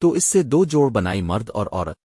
تو اس سے دو جوڑ بنائی مرد اور عورت۔